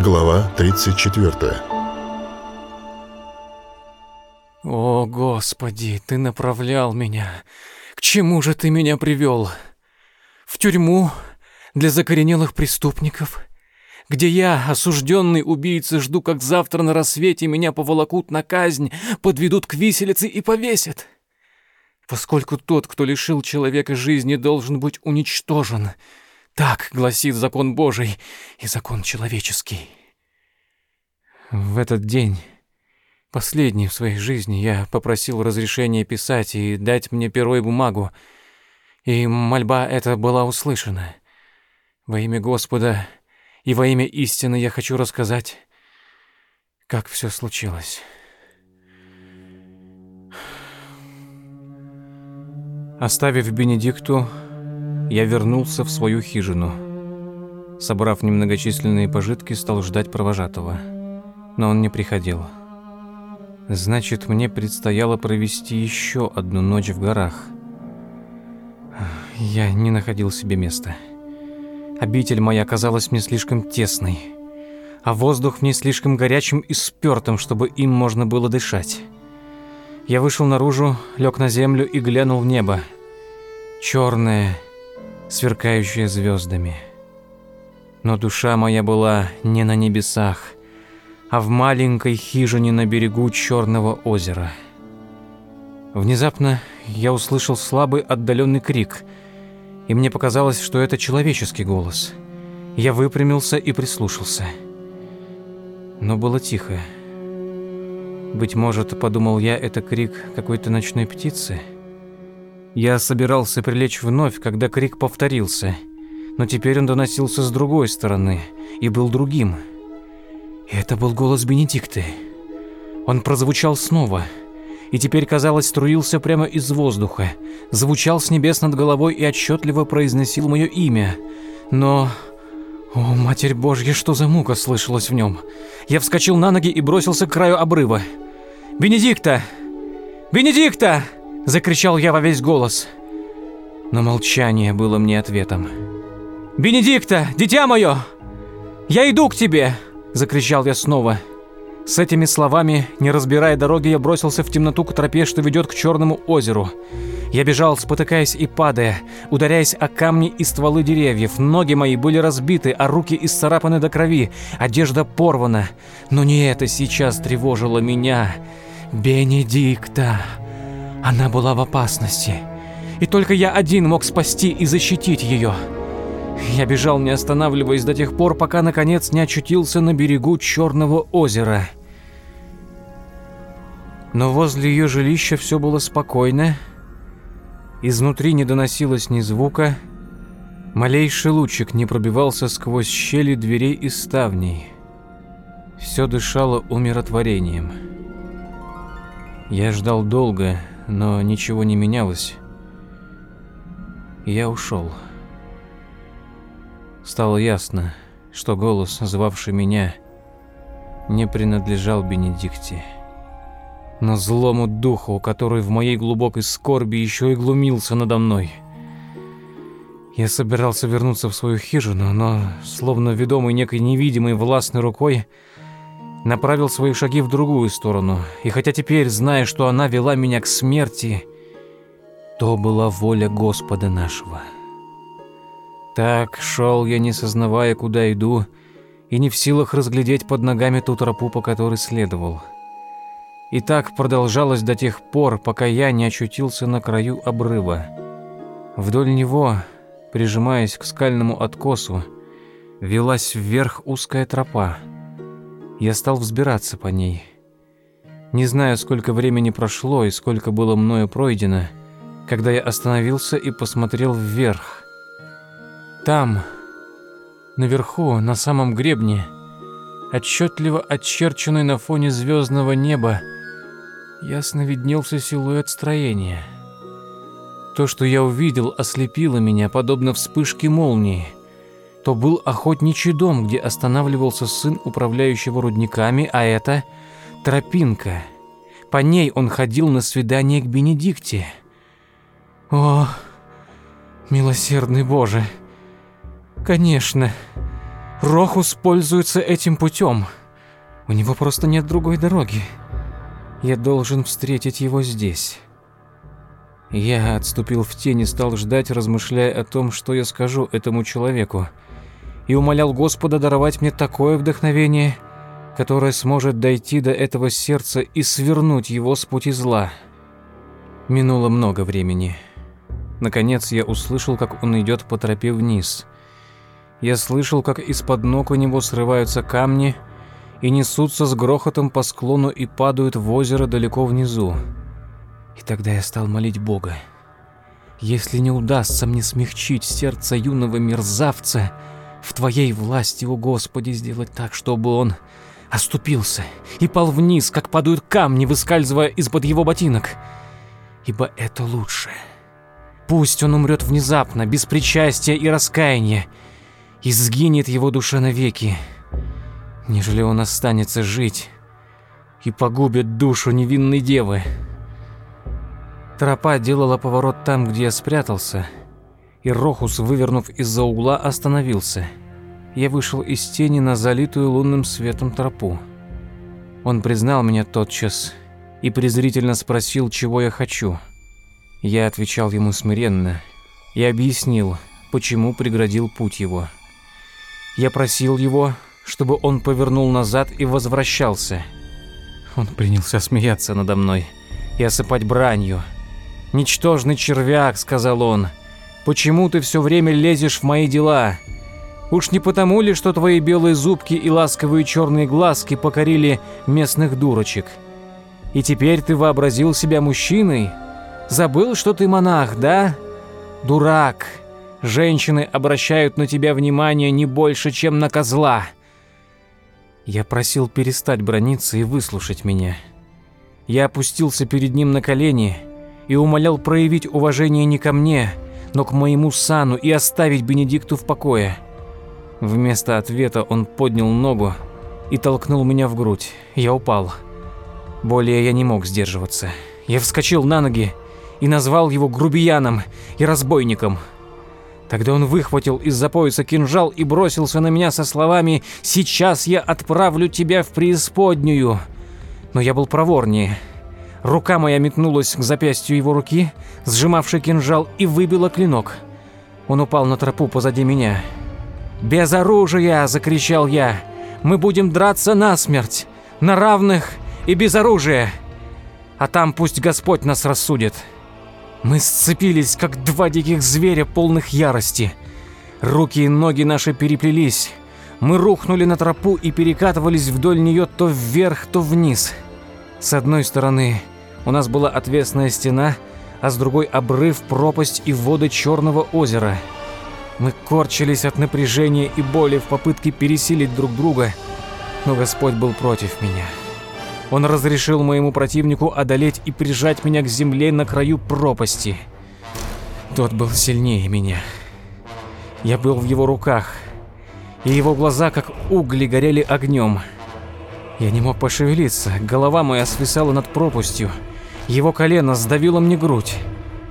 Глава 34 «О, Господи, Ты направлял меня! К чему же Ты меня привел? В тюрьму? Для закоренелых преступников?» где я, осужденный убийца, жду, как завтра на рассвете меня поволокут на казнь, подведут к виселице и повесят. Поскольку тот, кто лишил человека жизни, должен быть уничтожен. Так гласит закон Божий и закон человеческий. В этот день, последний в своей жизни, я попросил разрешения писать и дать мне перо и бумагу, и мольба эта была услышана. Во имя Господа и во имя истины я хочу рассказать, как все случилось. Оставив Бенедикту, я вернулся в свою хижину. Собрав немногочисленные пожитки, стал ждать провожатого. Но он не приходил. Значит, мне предстояло провести еще одну ночь в горах. Я не находил себе места. Обитель моя казалась мне слишком тесной, а воздух мне слишком горячим и спёртым, чтобы им можно было дышать. Я вышел наружу, лег на землю и глянул в небо. Черное, сверкающее звездами. Но душа моя была не на небесах, а в маленькой хижине на берегу Черного озера. Внезапно я услышал слабый отдаленный крик — и мне показалось, что это человеческий голос. Я выпрямился и прислушался. Но было тихо. Быть может, подумал я, это крик какой-то ночной птицы. Я собирался прилечь вновь, когда крик повторился, но теперь он доносился с другой стороны и был другим. И это был голос Бенедикты. Он прозвучал снова — и теперь, казалось, струился прямо из воздуха, звучал с небес над головой и отчетливо произносил мое имя. Но... О, Матерь Божья, что за мука слышалась в нем? Я вскочил на ноги и бросился к краю обрыва. «Бенедикта! Бенедикта!» – закричал я во весь голос. Но молчание было мне ответом. «Бенедикта, дитя мое! Я иду к тебе!» – закричал я снова. С этими словами, не разбирая дороги, я бросился в темноту к тропе, что ведет к Черному озеру. Я бежал, спотыкаясь и падая, ударяясь о камни и стволы деревьев. Ноги мои были разбиты, а руки исцарапаны до крови, одежда порвана. Но не это сейчас тревожило меня. Бенедикта. Она была в опасности. И только я один мог спасти и защитить ее. Я бежал, не останавливаясь до тех пор, пока наконец не очутился на берегу Черного озера. Но возле ее жилища все было спокойно. Изнутри не доносилось ни звука. Малейший лучик не пробивался сквозь щели дверей и ставней. Все дышало умиротворением. Я ждал долго, но ничего не менялось. Я ушел. Стало ясно, что голос, звавший меня, не принадлежал Бенедикте но злому духу, который в моей глубокой скорби еще и глумился надо мной. Я собирался вернуться в свою хижину, но, словно ведомый некой невидимой властной рукой, направил свои шаги в другую сторону. И хотя теперь, зная, что она вела меня к смерти, то была воля Господа нашего. Так шел я, не сознавая, куда иду, и не в силах разглядеть под ногами ту тропу, по которой следовал. — и так продолжалось до тех пор, пока я не очутился на краю обрыва. Вдоль него, прижимаясь к скальному откосу, велась вверх узкая тропа. Я стал взбираться по ней. Не знаю, сколько времени прошло и сколько было мною пройдено, когда я остановился и посмотрел вверх. Там, наверху, на самом гребне, отчетливо очерченный на фоне звездного неба, ясно виднелся силуэт строения. То, что я увидел, ослепило меня, подобно вспышке молнии. То был охотничий дом, где останавливался сын управляющего рудниками, а это тропинка. По ней он ходил на свидание к Бенедикте. О, милосердный Боже! Конечно, Рохус пользуется этим путем. У него просто нет другой дороги. Я должен встретить его здесь. Я отступил в тень и стал ждать, размышляя о том, что я скажу этому человеку, и умолял Господа даровать мне такое вдохновение, которое сможет дойти до этого сердца и свернуть его с пути зла. Минуло много времени. Наконец я услышал, как он идет по тропе вниз. Я слышал, как из-под ног у него срываются камни и несутся с грохотом по склону и падают в озеро далеко внизу. И тогда я стал молить Бога. Если не удастся мне смягчить сердце юного мерзавца, в Твоей власти, о Господи, сделать так, чтобы он оступился и пал вниз, как падают камни, выскальзывая из-под его ботинок. Ибо это лучше. Пусть он умрет внезапно, без причастия и раскаяния, и сгинет его душа навеки, нежели он останется жить и погубит душу невинной девы. Тропа делала поворот там, где я спрятался, и Рохус, вывернув из-за угла, остановился. Я вышел из тени на залитую лунным светом тропу. Он признал меня тотчас и презрительно спросил, чего я хочу. Я отвечал ему смиренно и объяснил, почему преградил путь его. Я просил его, чтобы он повернул назад и возвращался. Он принялся смеяться надо мной и осыпать бранью – «Ничтожный червяк», — сказал он, — «почему ты все время лезешь в мои дела? Уж не потому ли, что твои белые зубки и ласковые черные глазки покорили местных дурочек? И теперь ты вообразил себя мужчиной? Забыл, что ты монах, да? Дурак! Женщины обращают на тебя внимание не больше, чем на козла». Я просил перестать брониться и выслушать меня. Я опустился перед ним на колени и умолял проявить уважение не ко мне, но к моему сану и оставить Бенедикту в покое. Вместо ответа он поднял ногу и толкнул меня в грудь. Я упал. Более я не мог сдерживаться. Я вскочил на ноги и назвал его грубияном и разбойником. Тогда он выхватил из-за пояса кинжал и бросился на меня со словами «Сейчас я отправлю тебя в преисподнюю». Но я был проворнее. Рука моя метнулась к запястью его руки, сжимавшей кинжал, и выбила клинок. Он упал на тропу позади меня. «Без оружия!» – закричал я. «Мы будем драться насмерть, на равных и без оружия. А там пусть Господь нас рассудит». Мы сцепились, как два диких зверя, полных ярости. Руки и ноги наши переплелись. Мы рухнули на тропу и перекатывались вдоль нее то вверх, то вниз. С одной стороны у нас была отвесная стена, а с другой обрыв, пропасть и воды Черного озера. Мы корчились от напряжения и боли в попытке пересилить друг друга, но Господь был против меня. Он разрешил моему противнику одолеть и прижать меня к земле на краю пропасти. Тот был сильнее меня. Я был в его руках, и его глаза, как угли, горели огнем. Я не мог пошевелиться, голова моя свисала над пропастью. Его колено сдавило мне грудь.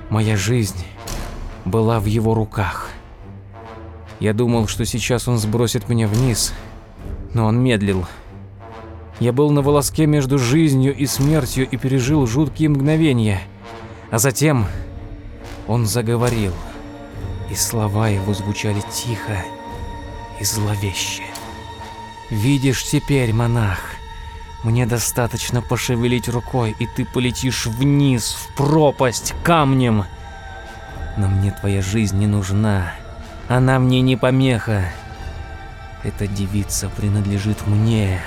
Моя жизнь была в его руках. Я думал, что сейчас он сбросит меня вниз, но он медлил. Я был на волоске между жизнью и смертью и пережил жуткие мгновения. А затем он заговорил, и слова его звучали тихо и зловеще. «Видишь теперь, монах, мне достаточно пошевелить рукой, и ты полетишь вниз, в пропасть, камнем. Но мне твоя жизнь не нужна. Она мне не помеха. Эта девица принадлежит мне.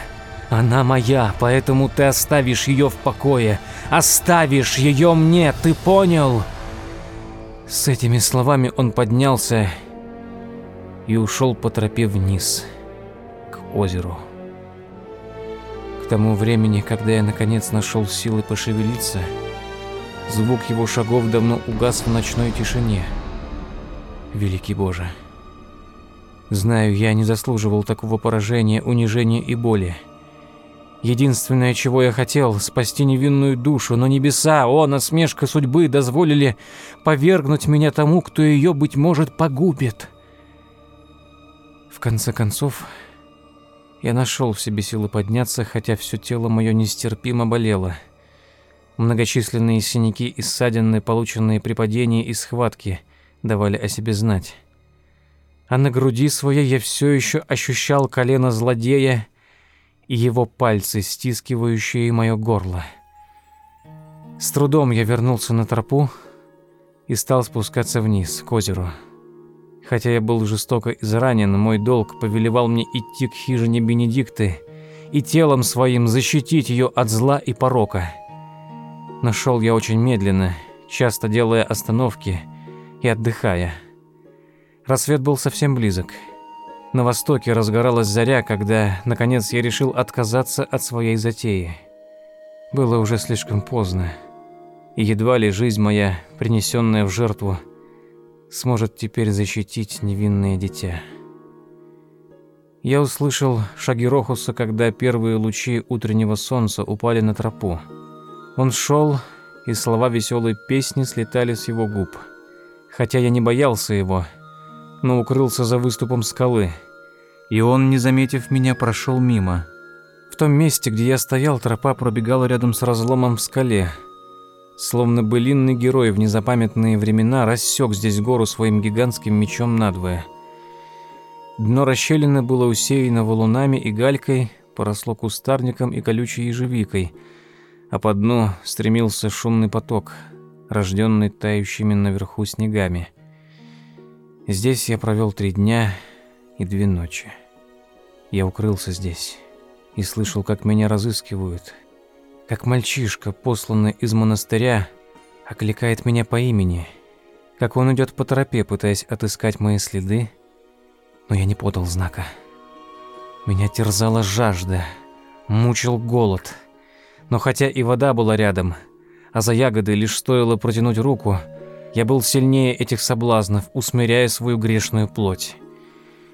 Она моя, поэтому ты оставишь ее в покое. Оставишь ее мне, ты понял? С этими словами он поднялся и ушел по тропе вниз, к озеру тому времени, когда я наконец нашел силы пошевелиться, звук его шагов давно угас в ночной тишине. Великий Боже. Знаю, я не заслуживал такого поражения, унижения и боли. Единственное, чего я хотел, спасти невинную душу, но небеса, о, насмешка судьбы, дозволили повергнуть меня тому, кто ее, быть может, погубит. В конце концов, я нашел в себе силы подняться, хотя все тело мое нестерпимо болело. Многочисленные синяки и ссадины, полученные при падении и схватке, давали о себе знать. А на груди своей я все еще ощущал колено злодея и его пальцы, стискивающие мое горло. С трудом я вернулся на тропу и стал спускаться вниз, к озеру. Хотя я был жестоко изранен, мой долг повелевал мне идти к хижине Бенедикты и телом своим защитить ее от зла и порока. Но шел я очень медленно, часто делая остановки и отдыхая. Рассвет был совсем близок. На востоке разгоралась заря, когда, наконец, я решил отказаться от своей затеи. Было уже слишком поздно, и едва ли жизнь моя, принесенная в жертву, сможет теперь защитить невинное дитя. Я услышал шаги Рохуса, когда первые лучи утреннего солнца упали на тропу. Он шел, и слова веселой песни слетали с его губ. Хотя я не боялся его, но укрылся за выступом скалы. И он, не заметив меня, прошел мимо. В том месте, где я стоял, тропа пробегала рядом с разломом в скале – Словно былинный герой в незапамятные времена рассек здесь гору своим гигантским мечом надвое. Дно расщелины было усеяно валунами и галькой, поросло кустарником и колючей ежевикой, а по дну стремился шумный поток, рожденный тающими наверху снегами. Здесь я провел три дня и две ночи. Я укрылся здесь и слышал, как меня разыскивают, как мальчишка, посланный из монастыря, окликает меня по имени, как он идет по тропе, пытаясь отыскать мои следы, но я не подал знака. Меня терзала жажда, мучил голод. Но хотя и вода была рядом, а за ягоды лишь стоило протянуть руку, я был сильнее этих соблазнов, усмиряя свою грешную плоть.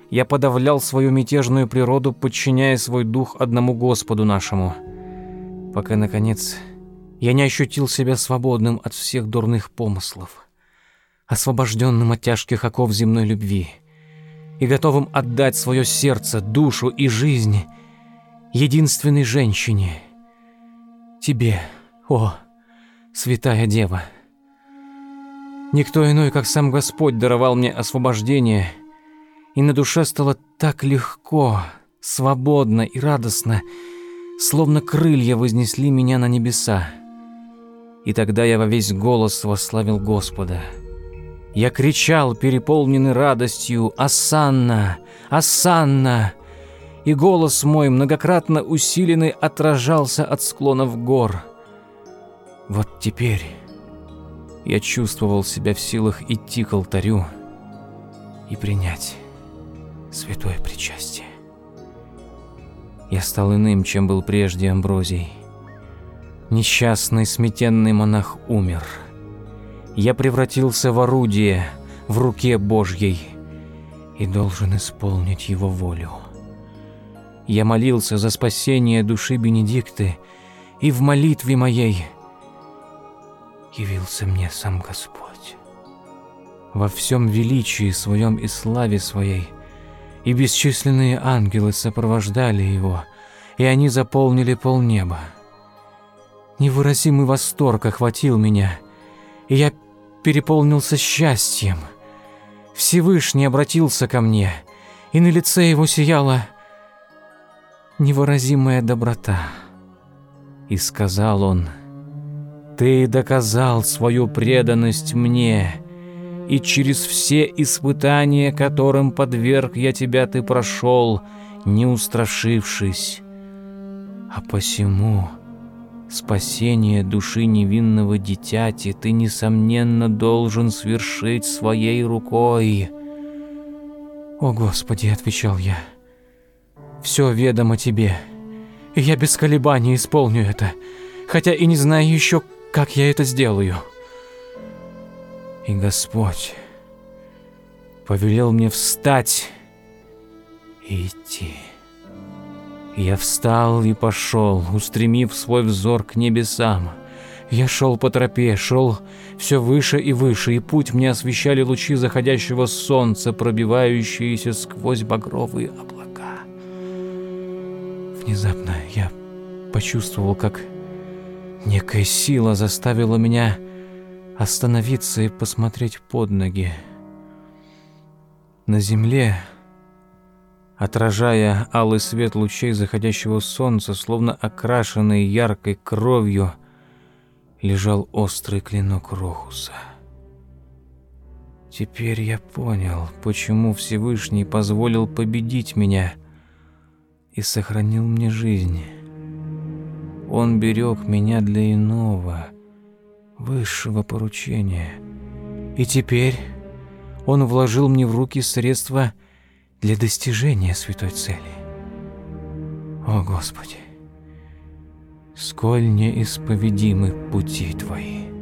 Я подавлял свою мятежную природу, подчиняя свой дух одному Господу нашему – пока, наконец, я не ощутил себя свободным от всех дурных помыслов, освобожденным от тяжких оков земной любви и готовым отдать свое сердце, душу и жизнь единственной женщине, тебе, о, святая дева. Никто иной, как сам Господь, даровал мне освобождение, и на душе стало так легко, свободно и радостно, словно крылья вознесли меня на небеса. И тогда я во весь голос восславил Господа. Я кричал, переполненный радостью «Асанна! Асанна!» И голос мой, многократно усиленный, отражался от склонов гор. Вот теперь я чувствовал себя в силах идти к алтарю и принять святое причастие. Я стал иным, чем был прежде Амброзий. Несчастный, сметенный монах умер. Я превратился в орудие в руке Божьей и должен исполнить его волю. Я молился за спасение души Бенедикты, и в молитве моей явился мне сам Господь. Во всем величии своем и славе своей и бесчисленные ангелы сопровождали его, и они заполнили полнеба. Невыразимый восторг охватил меня, и я переполнился счастьем. Всевышний обратился ко мне, и на лице его сияла невыразимая доброта. И сказал он, «Ты доказал свою преданность мне, и через все испытания, которым подверг я тебя, ты прошел, не устрашившись. А посему спасение души невинного дитяти ты, несомненно, должен свершить своей рукой. «О, Господи!» — отвечал я. «Все ведомо тебе, и я без колебаний исполню это, хотя и не знаю еще, как я это сделаю». И Господь повелел мне встать и идти. Я встал и пошел, устремив свой взор к небесам. Я шел по тропе, шел все выше и выше, и путь мне освещали лучи заходящего солнца, пробивающиеся сквозь багровые облака. Внезапно я почувствовал, как некая сила заставила меня остановиться и посмотреть под ноги. На земле, отражая алый свет лучей заходящего солнца, словно окрашенный яркой кровью, лежал острый клинок Рохуса. Теперь я понял, почему Всевышний позволил победить меня и сохранил мне жизнь. Он берег меня для иного, высшего поручения. И теперь он вложил мне в руки средства для достижения святой цели. О, Господи! сколь неисповедимы пути Твои.